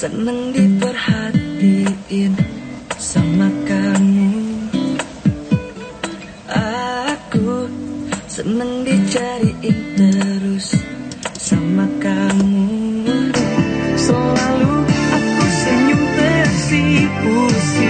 Seneng diperhatiin sama kamu. Aku seneng dicariin terus sama kamu. Selalu aku senyum tersipu-sipu